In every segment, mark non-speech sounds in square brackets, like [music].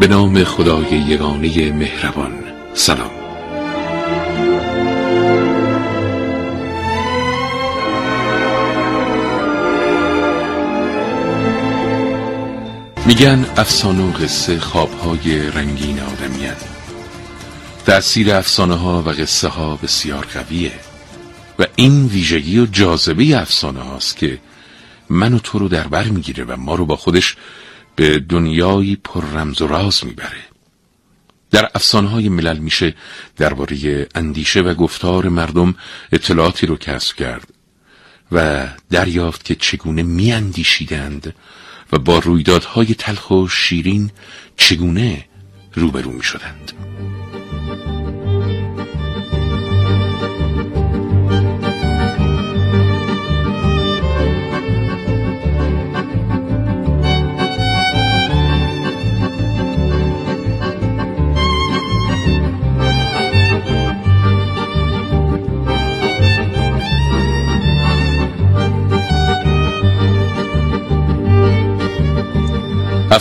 به نام خدای یگانه مهربان. سلام. میگن افسانه و قصه خوابهای رنگین آدمیان تأثیر افسانه ها و قصه ها بسیار قویه. و این ویژگی و جاذبه افسانه هاست که من و تو رو در بر می‌گیره و ما رو با خودش به دنیایی پر رمز و راز می‌بره. در افسانه های ملل میشه درباره اندیشه و گفتار مردم اطلاعاتی رو کسب کرد و دریافت که چگونه میاندیشیدند و با رویدادهای تلخ و شیرین چگونه روبرو می‌شدند.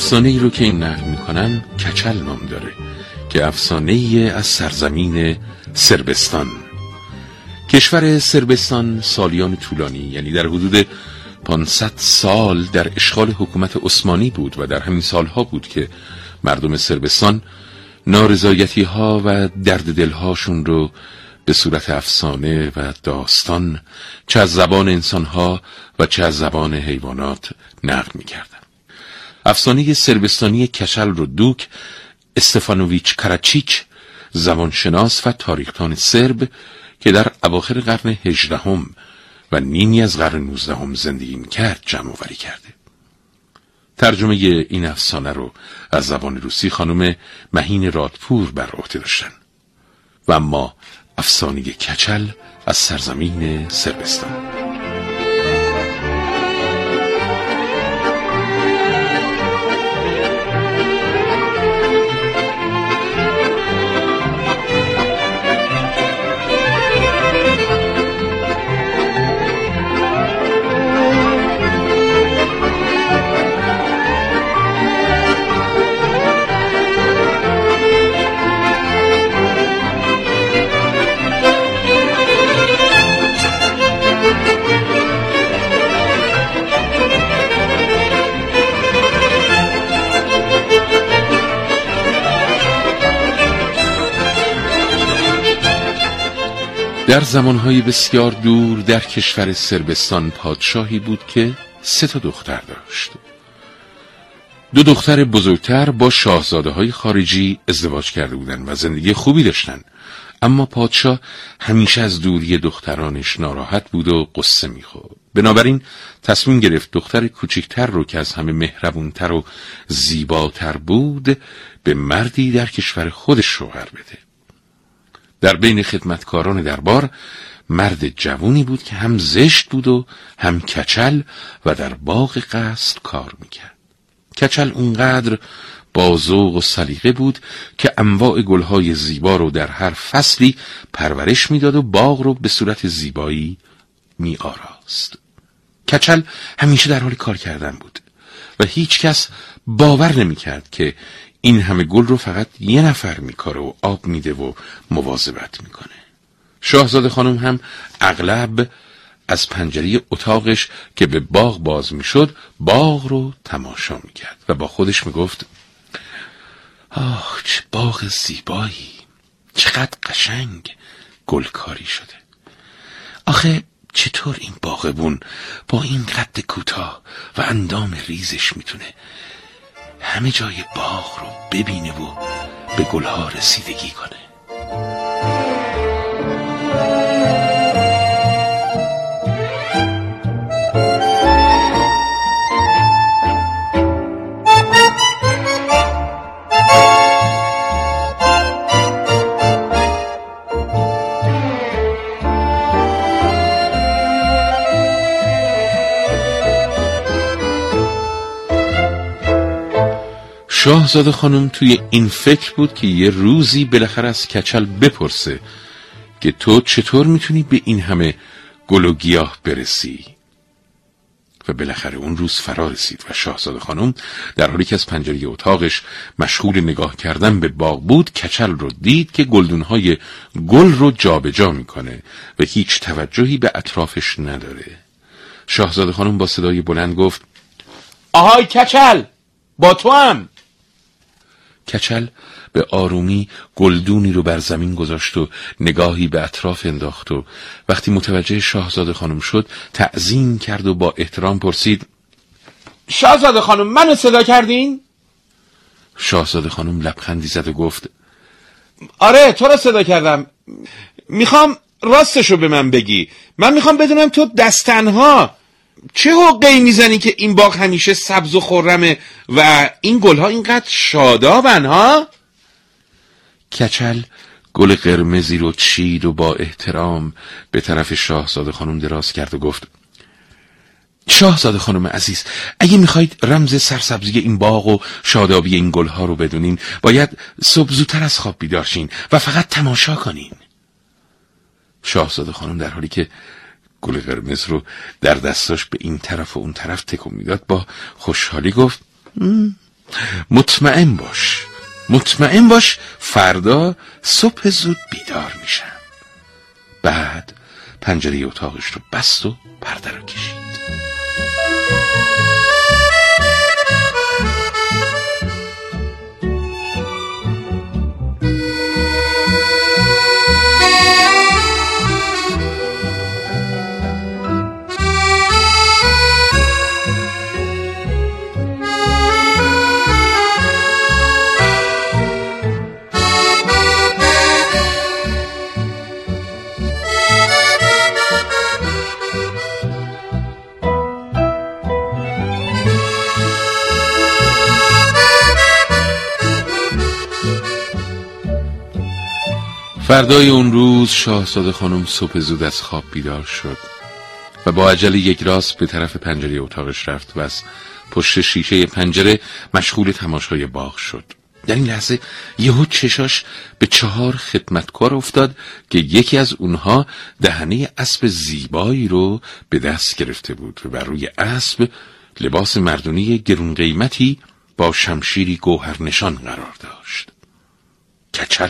افسانه ای رو که این نقل می‌کنن کچل نام داره که افسانه ای از سرزمین سربستان. کشور سربستان سالیان طولانی یعنی در حدود 500 سال در اشغال حکومت عثمانی بود و در همین سالها بود که مردم سربستان نارضایتی ها و درد دلهاشون رو به صورت افسانه و داستان چه از زبان انسانها و چه از زبان حیوانات نقل می‌کردن. افسانه سربستانی کشل رو دوک استفانوویچ کراچیچ زبانشناس و تاریختان سرب که در اواخر قرن هجدهم و نیمی از قرن نوزدهم زندگی می‌کرد جمع وری کرده. ترجمه این افسانه رو از زبان روسی خانم مهین رادپور بر عهده داشتن. و اما افسانه کچل از سرزمین سربستان. در زمانهای بسیار دور در کشور سربستان پادشاهی بود که سه تا دختر داشت. دو دختر بزرگتر با شاهزاده های خارجی ازدواج کرده بودند و زندگی خوبی داشتند. اما پادشاه همیشه از دوری دخترانش ناراحت بود و قصه می‌خورد. بنابراین تصمیم گرفت دختر کوچکتر رو که از همه مهربونتر و زیباتر بود به مردی در کشور خودش شوهر بده. در بین خدمتکاران دربار مرد جوونی بود که هم زشت بود و هم کچل و در باغ قصد کار می‌کرد کچل اونقدر با ذوق و سلیقه بود که انواع گلهای زیبا رو در هر فصلی پرورش می‌داد و باغ رو به صورت زیبایی می آراست. کچل همیشه در حال کار کردن بود و هیچ کس باور نمی کرد که این همه گل رو فقط یه نفر میکاره و آب میده و مواظبت می‌کنه. شاهزاده خانم هم اغلب از پنجره اتاقش که به باغ باز می‌شد باغ رو تماشا می‌کرد و با خودش می‌گفت آه چه باغ زیبایی! چقدر قشنگ گلکاری شده! آخه چطور این باغبون با این قد کوتاه و اندام ریزش می‌تونه همه جای باغ رو ببینه و به گلها رسیدگی کنه. شاهزاده خانم توی این فکر بود که یه روزی بالاخره از کچل بپرسه که تو چطور می‌تونی به این همه گل و گیاه برسی؟ و بالاخره اون روز فرا رسید و شاهزاده خانم در حالی که از پنجره اتاقش مشغول نگاه کردن به باغ بود کچل رو دید که گلدونهای گل رو جابجا جا می‌کنه و هیچ توجهی به اطرافش نداره. شاهزاده خانم با صدای بلند گفت آهای کچل با تو هم کچل به آرومی گلدونی رو بر زمین گذاشت و نگاهی به اطراف انداخت و وقتی متوجه شاهزاده خانم شد تعظیم کرد و با احترام پرسید شاهزاده خانم منو صدا کردین؟ شاهزاده خانم لبخندی زد و گفت آره تو رو صدا کردم می‌خوام راستشو به من بگی من می‌خوام بدونم تو دستنها چه حقی می‌زنی که این باغ همیشه سبز و خرمه و این گلها اینقدر شادابن ها؟ کچل گل قرمزی رو چید و با احترام به طرف شاهزاده خانم دراز کرد و گفت شاهزاده خانم عزیز اگه می‌خواید رمز سرسبزی این باغ و شادابی این گلها رو بدونین باید صبح زودتر از خواب بیدارشین و فقط تماشا کنین. شاهزاده خانم در حالی که گل قرمز رو در دستاش به این طرف و اون طرف تکون می‌داد. با خوشحالی گفت مطمئن باش مطمئن باش فردا صبح زود بیدار میشم. بعد پنجره اتاقش رو بست و پرده رو کشید. فردای اون روز شاهزاده خانم صبح زود از خواب بیدار شد و با عجل یک راست به طرف پنجره اتاقش رفت و از پشت شیشه پنجره مشغول تماشای باغ شد. در این لحظه یهو چشاش به چهار خدمتکار افتاد که یکی از اونها دهنه اسب زیبایی رو به دست گرفته بود و بر روی اسب لباس مردونی گرون قیمتی با شمشیری گوهر نشان قرار داشت. کچل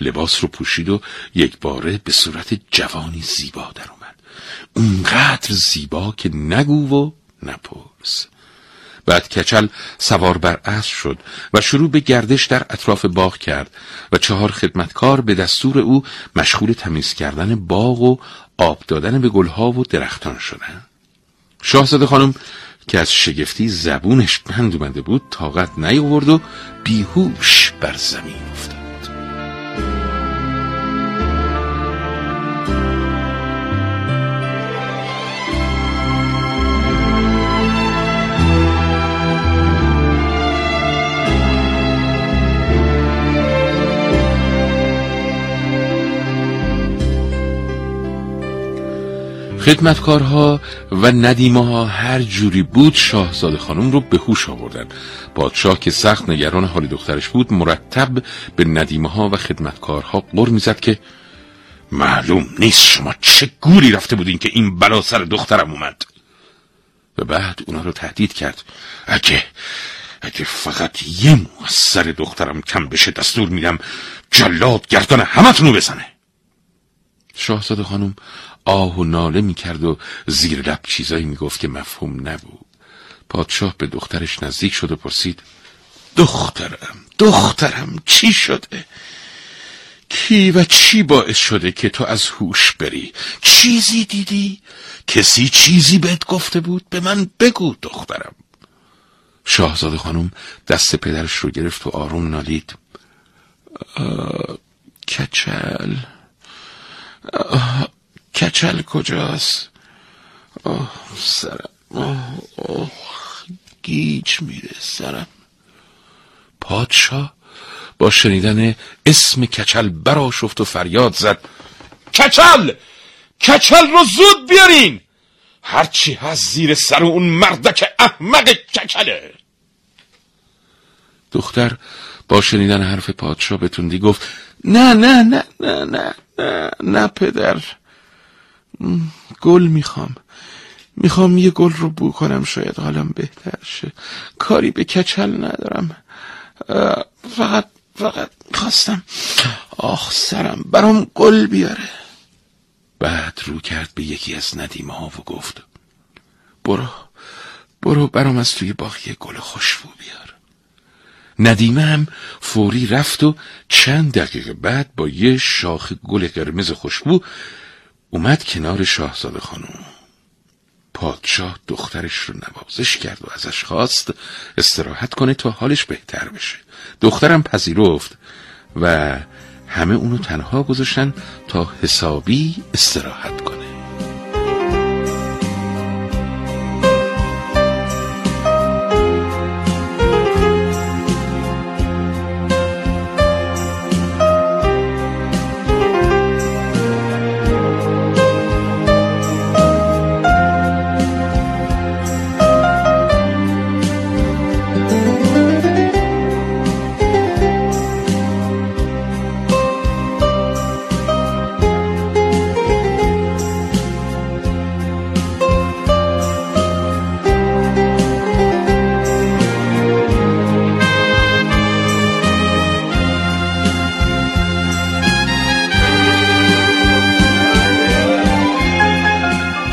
لباس رو پوشید و یک باره به صورت جوانی زیبا در اومد. اونقدر زیبا که نگو و نپرس. بعد کچل سوار بر اسب شد و شروع به گردش در اطراف باغ کرد و چهار خدمتکار به دستور او مشغول تمیز کردن باغ و آب دادن به گلها و درختان شدند. شاهزاده خانم که از شگفتی زبونش بند اومده بود طاقت نیاورد و بیهوش بر زمین افتاد. خدمتکارها و ندیمه ها هر جوری بود شاهزاده خانم رو به هوش آوردن. پادشاه که سخت نگران حال دخترش بود مرتب به ندیمه ها و خدمتکارها قر می‌زد که معلوم نیست شما چه گوری رفته بودین که این بلا سر دخترم اومد. و بعد اونا رو تهدید کرد. اگه اگه فقط یه مو از سر دخترم کم بشه دستور میدم جلاد گردن همتونو بزنه. شاهزاده خانم آه و ناله می‌کرد و زیر لب چیزایی می‌گفت که مفهوم نبود. پادشاه به دخترش نزدیک شد و پرسید دخترم دخترم چی شده؟ کی و چی باعث شده که تو از هوش بری؟ چیزی دیدی؟ کسی چیزی بهت گفته بود؟ به من بگو دخترم. شاهزاده خانم دست پدرش رو گرفت و آروم نالید. کچل. کچل کجاست؟ آه سرم. آه, گیج میره سرم. پادشاه با شنیدن اسم کچل براشفت و فریاد زد. کچل! کچل رو زود بیارین! هرچی هست زیر سر اون مردک احمق کچله. دختر با شنیدن حرف پادشاه به تندی گفت نه نه نه نه نه نه نه پدر. گل می‌خوام. می‌خوام یه گل رو بو کنم شاید حالم بهتر شه. کاری به کچل ندارم. فقط فقط خواستم آخ سرم برام گل بیاره. بعد رو کرد به یکی از ندیمه ها و گفت برو برو برام از توی باغ یه گل خوشبو بیار. ندیمه هم فوری رفت و چند دقیقه بعد با یه شاخ گل قرمز خوشبو اومد کنار شاهزاده خانم. پادشاه دخترش رو نوازش کرد و ازش خواست استراحت کنه تا حالش بهتر بشه. دخترم پذیرفت و همه اونو تنها گذاشتن تا حسابی استراحت کنه.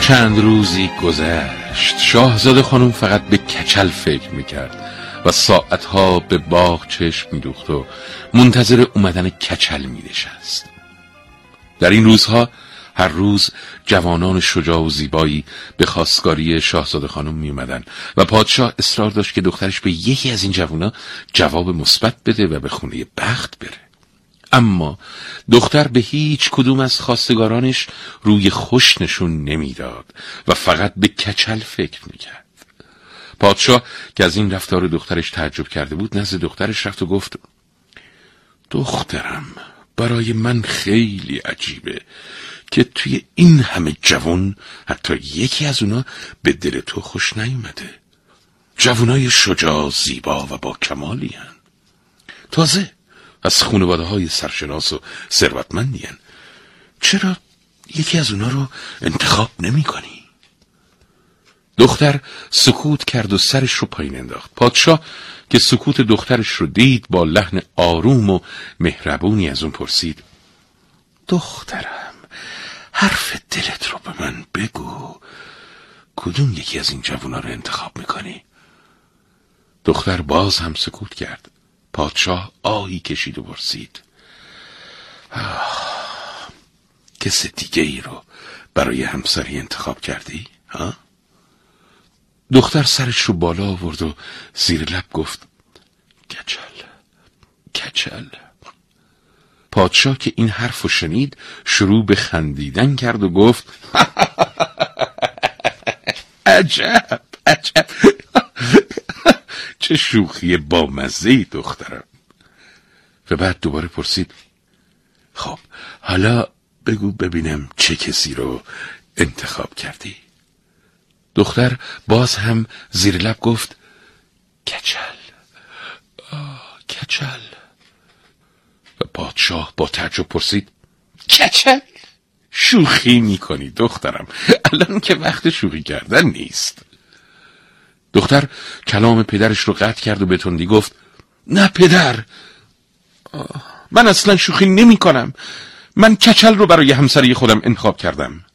چند روزی گذشت. شاهزاده خانم فقط به کچل فکر می‌کرد و ساعتها به باغ چشم میدوخت و منتظر اومدن کچل مینشست. در این روزها هر روز جوانان شجاع و زیبایی به خواستگاری شاهزاده خانم می و پادشاه اصرار داشت که دخترش به یکی از این جوانا جواب مثبت بده و به خونه بخت بره. اما دختر به هیچ کدوم از خواستگارانش روی خوش نشون نمی‌داد و فقط به کچل فکر می‌کرد پادشاه که از این رفتار دخترش تعجب کرده بود نزد دخترش رفت و گفت دخترم برای من خیلی عجیبه که توی این همه جوان حتی یکی از اونا به دل تو خوش نیومده جوانای شجاع زیبا و با کمالی هن. تازه از خانواده های سرشناس و ثروتمندی چرا یکی از اونا رو انتخاب نمی کنی؟ دختر سکوت کرد و سرش رو پایین انداخت پادشاه که سکوت دخترش رو دید با لحن آروم و مهربونی از اون پرسید دخترم حرف دلت رو به من بگو کدوم یکی از این جوونا رو انتخاب می‌کنی؟ دختر باز هم سکوت کرد پادشاه آهی کشید و برسید کس دیگه ای رو برای همسری انتخاب کردی؟ ها؟ دختر سرش رو بالا آورد و زیر لب گفت کچل کچل پادشاه که این حرف رو شنید شروع به خندیدن کرد و گفت [laughs] عجب عجب چه شوخی با مزه دخترم. و بعد دوباره پرسید خب حالا بگو ببینم چه کسی رو انتخاب کردی. دختر باز هم زیر لب گفت کچل آه کچل. و پادشاه با تعجب پرسید کچل؟ شوخی می‌کنی دخترم. الان که وقت شوخی کردن نیست. دختر کلام پدرش رو قطع کرد و به تندی گفت نه پدر من اصلا شوخی نمی کنم. من کچل رو برای همسری خودم انتخاب کردم.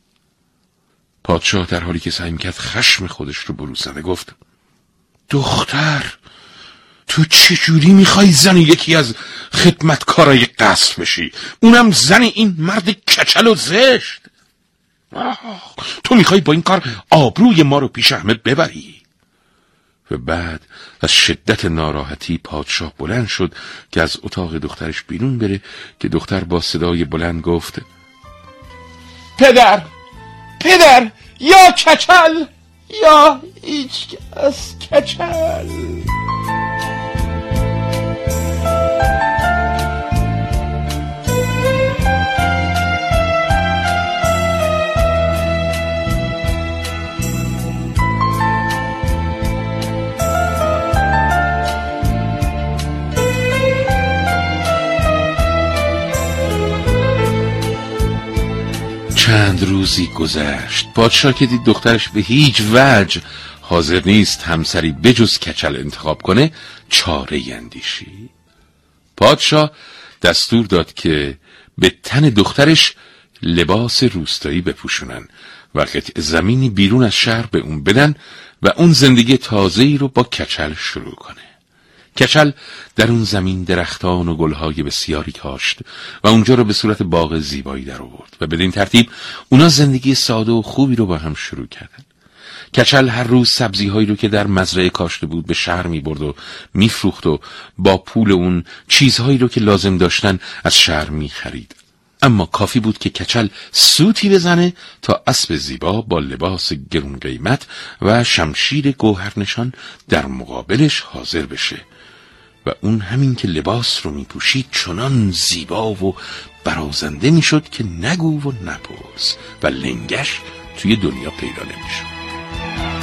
پادشاه در حالی که سعی کرد خشم خودش رو بروزنده گفت دختر تو چجوری می‌خوای زن یکی از خدمتکارای قصر بشی؟ اونم زن این مرد کچل و زشت. تو می‌خوای با این کار آبروی ما رو پیش همه ببری. و بعد از شدت ناراحتی پادشاه بلند شد که از اتاق دخترش بیرون بره که دختر با صدای بلند گفت پدر پدر یا کچل یا هیچ از کچل. روزی گذشت. پادشاه که دید دخترش به هیچ وجه حاضر نیست همسری بجز کچل انتخاب کنه چاره اندیشی. پادشاه دستور داد که به تن دخترش لباس روستایی بپوشونن و زمینی بیرون از شهر به اون بدن و اون زندگی تازه‌ای رو با کچل شروع کنه. کچل در اون زمین درختان و گلهای بسیاری کاشت و اونجا رو به صورت باغ زیبایی در آورد و بدین ترتیب اونا زندگی ساده و خوبی رو با هم شروع کردن کچل هر روز سبزی هایی رو که در مزرعه کاشته بود به شهر می برد و میفروخت و با پول اون چیزهایی رو که لازم داشتن از شهر می خرید. اما کافی بود که کچل سوتی بزنه تا اسب زیبا با لباس گرون قیمت و شمشیر گوهرنشان در مقابلش حاضر بشه و اون همین که لباس رو می پوشید چنان زیبا و برازنده می‌شد که نگو و نپرس و لنگش توی دنیا پیدا نمی‌شد.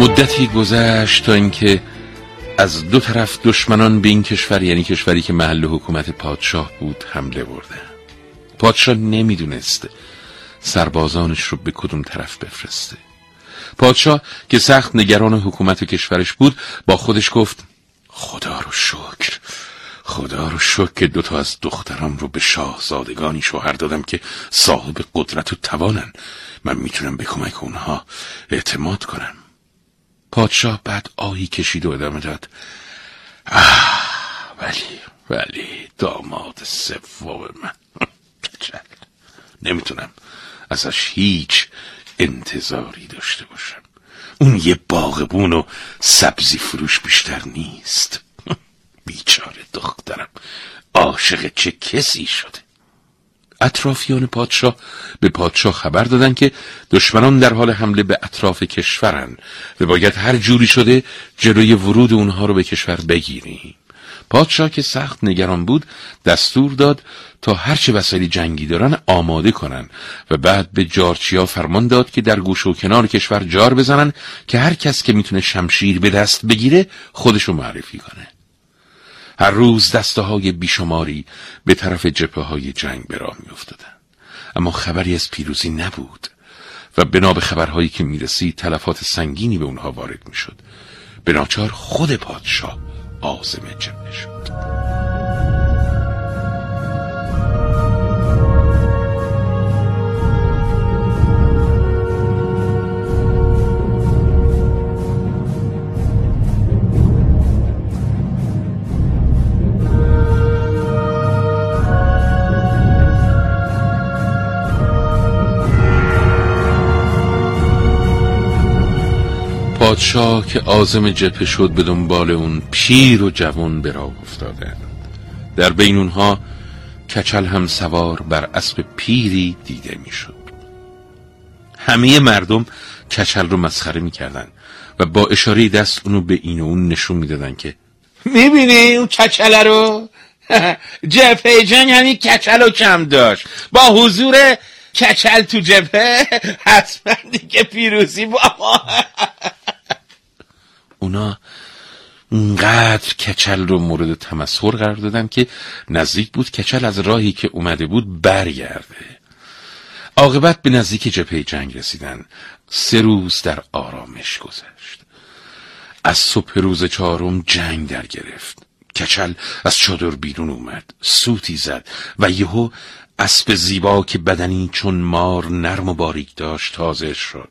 مدتی گذشت تا اینکه از دو طرف دشمنان به این کشور یعنی کشوری که محل حکومت پادشاه بود حمله برده پادشاه نمی‌دونست سربازانش رو به کدوم طرف بفرسته. پادشاه که سخت نگران حکومت کشورش بود با خودش گفت خدا رو شکر خدا رو شکر که دوتا از دخترام رو به شاهزادگانی شوهر دادم که صاحب قدرت و توانن. من می‌تونم به کمک اونها اعتماد کنم. پادشاه بعد آهی کشید و ادامه داد. آه ولی ولی داماد سوم من. [laughs] نمی‌تونم ازش هیچ انتظاری داشته باشم. اون یه باغبون و سبزی فروش بیشتر نیست. [laughs] بیچاره دخترم. عاشق چه کسی شده؟ اطرافیان پادشاه به پادشاه خبر دادن که دشمنان در حال حمله به اطراف کشورن و باید هر جوری شده جلوی ورود اونها رو به کشور بگیریم. پادشاه که سخت نگران بود دستور داد تا هرچه وسایل جنگی دارن آماده کنن و بعد به جارچیا فرمان داد که در گوش و کنار کشور جار بزنن که هر کس که می‌تونه شمشیر به دست بگیره خودشو معرفی کنه. هر روز دسته های بیشماری به طرف جپه های جنگ به راه می افتادن. اما خبری از پیروزی نبود و بنا به خبرهایی که می‌رسید تلفات سنگینی به اونها وارد می‌شد. به ناچار خود پادشاه آزم جبه شد. پادشاه که آزم جپه شد به دنبال اون پیر و جوان به راه افتاده. در بین اونها کچل هم سوار بر اسب پیری دیده می‌شد. همه مردم کچل رو مسخره می‌کردن و با اشاره دست اونو به این و اون نشون می‌دادن که می‌بینی اون کچل رو؟ [laughs] جبهه جنگ همین کچل رو کم داشت. با حضور کچل تو جبهه [laughs] حتما دیگه پیروزی با [laughs] اونا اونقدر کچل رو مورد تمسخر قرار دادن که نزدیک بود کچل از راهی که اومده بود برگرده. عاقبت به نزدیک جبهه جنگ رسیدن. سه روز در آرامش گذشت. از صبح روز چهارم جنگ در گرفت. کچل از چادر بیرون اومد. سوتی زد و یهو اسب زیبا که بدنی چون مار نرم و باریک داشت تازه شد.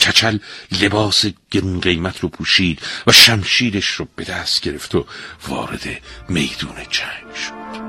کچل لباس گرون قیمت رو پوشید و شمشیرش رو به دست گرفت و وارد میدون جنگ شد.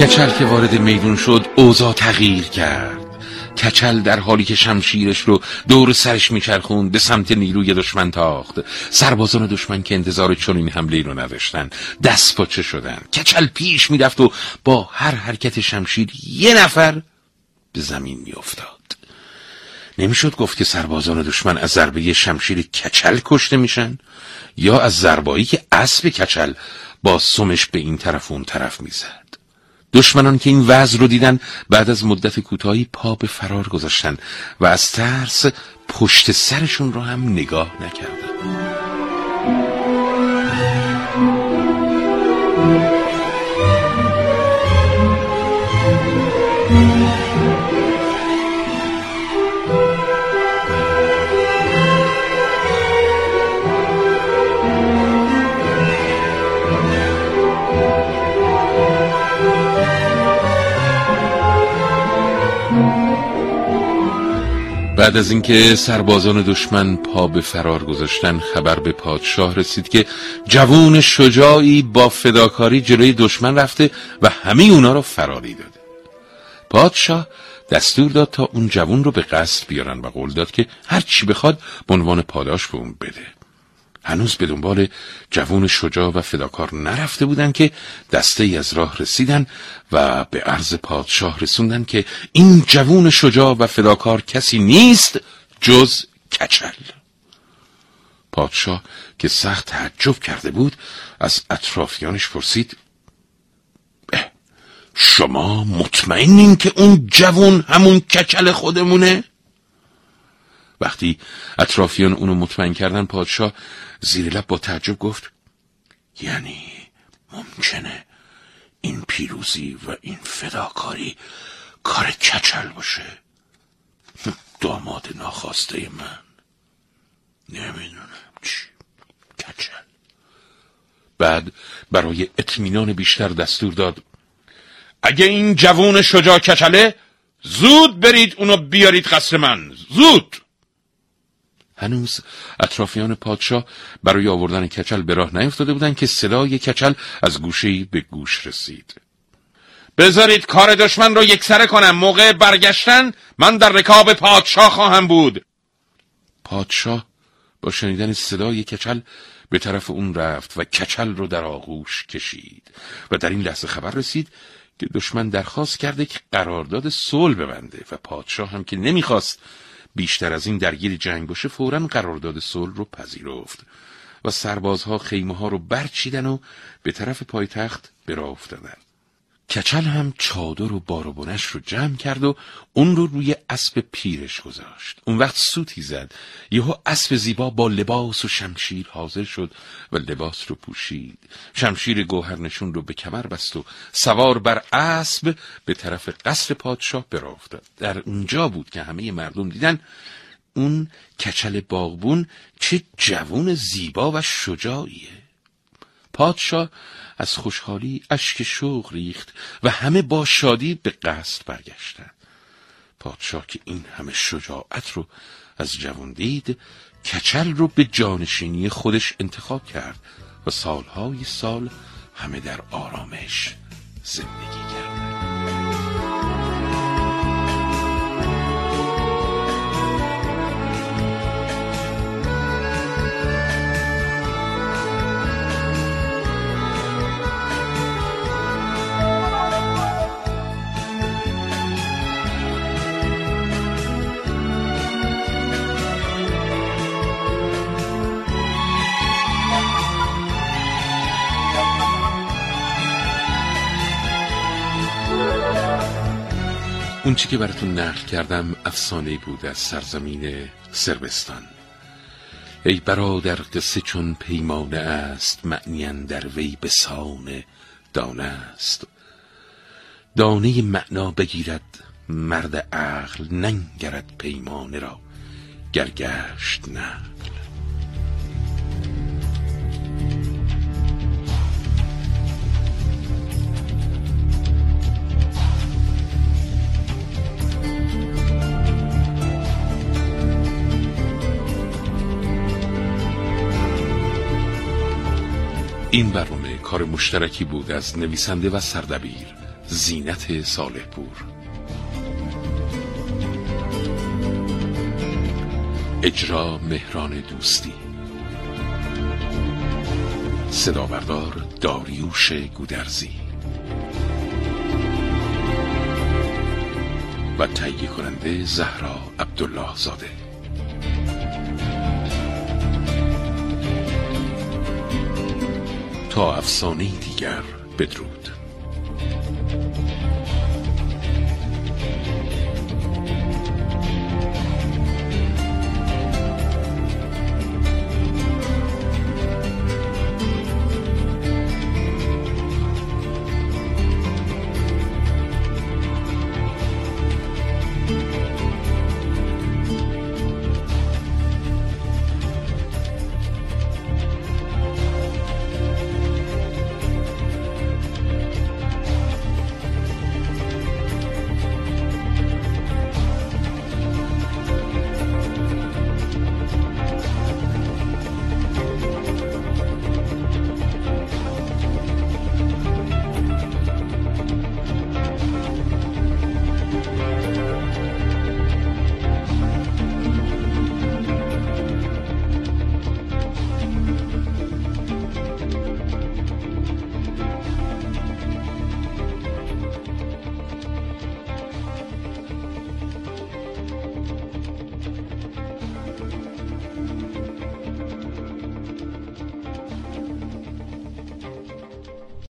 کچل که وارد میدون شد اوضاع تغییر کرد. کچل در حالی که شمشیرش رو دور سرش میچرخوند به سمت نیروی دشمن تاخت. سربازان دشمن که انتظار چنین حمله رو نداشتن دست پاچه شدن. کچل پیش می‌رفت و با هر حرکت شمشیر یه نفر به زمین میافتاد. نمی‌شد گفت که سربازان دشمن از ضربه شمشیر کچل کشته میشن یا از ضربایی که اسب کچل با سمش به این طرف و اون طرف می‌زد. دشمنان که این وضع رو دیدن بعد از مدت کوتاهی پا به فرار گذاشتن و از ترس پشت سرشون رو هم نگاه نکردن. بعد از اینکه سربازان دشمن پا به فرار گذاشتن خبر به پادشاه رسید که جوون شجاعی با فداکاری جلوی دشمن رفته و همه اونا رو فراری داده. پادشاه دستور داد تا اون جوون رو به قصد بیارن و قول داد که هر چی بخواد به عنوان پاداش به اون بده. هنوز به دنبال جوون شجاع و فداکار نرفته بودن که دسته ای از راه رسیدن و به عرض پادشاه رسوندن که این جوون شجاع و فداکار کسی نیست جز کچل پادشاه که سخت تعجب کرده بود از اطرافیانش پرسید شما مطمئنین که اون جوون همون کچل خودمونه؟ وقتی اطرافیان اونو مطمئن کردن پادشاه زیر لب با تعجب گفت یعنی ممکنه این پیروزی و این فداکاری کار کچل باشه؟ داماد ناخواسته من. نمی‌دونم چی. کچل. بعد برای اطمینان بیشتر دستور داد اگه این جوون شجاع کچله زود برید اونو بیارید قصر من. زود! هنوز اطرافیان پادشاه برای آوردن کچل به راه نیفتاده بودند که صدای کچل از گوشه‌ای به گوش رسید. بذارید کار دشمن رو یکسره کنم. موقع برگشتن من در رکاب پادشاه خواهم بود. پادشاه با شنیدن صدای کچل به طرف اون رفت و کچل رو در آغوش کشید و در این لحظه خبر رسید که دشمن درخواست کرده که قرارداد صلح ببنده و پادشاه هم که نمی‌خواست بیشتر از این درگیر جنگ باشه فورا قرارداد صلح رو پذیرفت و سربازها خیمه ها رو برچیدن و به طرف پایتخت به راه افتادن کچل هم چادر و باربونش رو جمع کرد و اون رو روی اسب پیرش گذاشت. اون وقت سوتی زد. یهو اسب زیبا با لباس و شمشیر حاضر شد و لباس رو پوشید. شمشیر گوهرنشون رو به کمر بست و سوار بر اسب به طرف قصر پادشاه برا افتاد در اونجا بود که همه مردم دیدن اون کچل باغبون چه جوون زیبا و شجاعیه. پادشاه از خوشحالی اشک شوق ریخت و همه با شادی به قصد برگشتند. پادشاه که این همه شجاعت رو از جوان دید کچل رو به جانشینی خودش انتخاب کرد و سالهای سال همه در آرامش زندگی اون چی که براتون نقل کردم افسانه بود از سرزمین سربستان. ای برادر قصه چون پیمانه است معنی در وی به سان دانه است. دانه معنا بگیرد مرد عقل ننگرد پیمانه را گرگشت نه این برنامه کار مشترکی بود از نویسنده و سردبیر زینت صالح پور اجرا مهران دوستی. صداوردار داریوش گودرزی. و تهیه کننده زهرا عبدالله زاده افسانه دیگر بدرود.